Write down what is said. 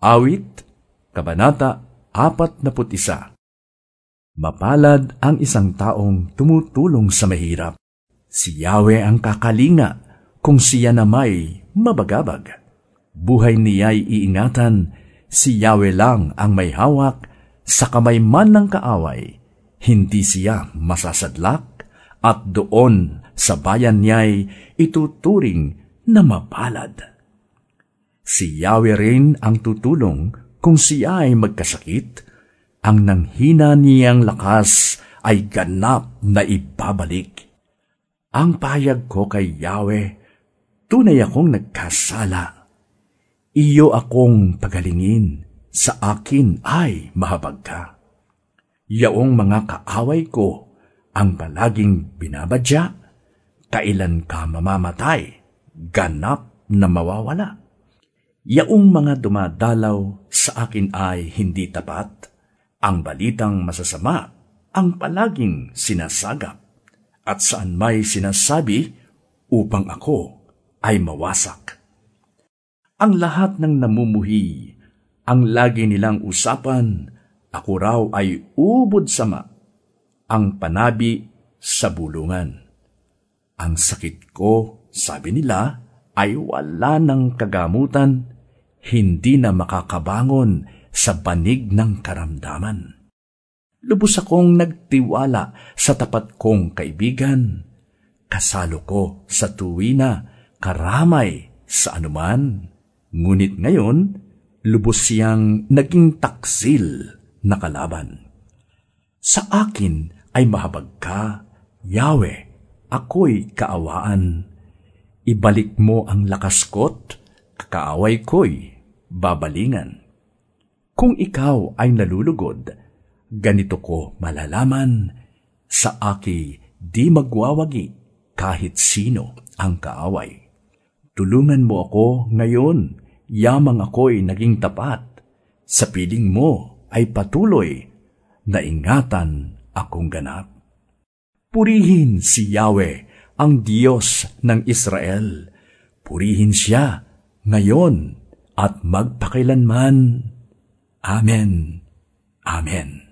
Awit, Kabanata 41 Mapalad ang isang taong tumutulong sa mahirap. Si Yahweh ang kakalinga kung siya na may mabagabag. Buhay niya'y iingatan, si Yahweh lang ang may hawak, sa kamay man ng kaaway, hindi siya masasadlak, at doon sa bayan niya'y ituturing na mapalad. Si Yahweh rin ang tutulong kung siya ay magkasakit, ang nanghina niyang lakas ay ganap na ibabalik. Ang payag ko kay Yahweh, tunay akong nagkasala. Iyo akong pagalingin, sa akin ay mahabag ka. Yaong mga kaaway ko ang palaging binabadya, kailan ka mamamatay, ganap na mawawala. Yaong mga dumadalaw sa akin ay hindi tapat. Ang balitang masasama ang palaging sinasagap. At saan may sinasabi upang ako ay mawasak. Ang lahat ng namumuhi, ang lagi nilang usapan, ako raw ay ubod sama, ang panabi sa bulungan. Ang sakit ko, sabi nila, ay wala ng kagamutan, hindi na makakabangon sa banig ng karamdaman. Lubos akong nagtiwala sa tapat kong kaibigan. Kasalo ko sa tuwina, karamay sa anuman. Ngunit ngayon, lubos siyang naging taksil na kalaban. Sa akin ay mahabag ka, Yahweh, ako'y kaawaan ibalik mo ang lakas ko't kaaway ko'y babalingan. Kung ikaw ay nalulugod, ganito ko malalaman, sa aki di magwawagi kahit sino ang kaaway. Tulungan mo ako ngayon, yamang ako'y naging tapat. Sa piling mo ay patuloy na ingatan akong ganap. Purihin si Yahweh ang Diyos ng Israel. Purihin siya ngayon at magpakilanman. Amen. Amen.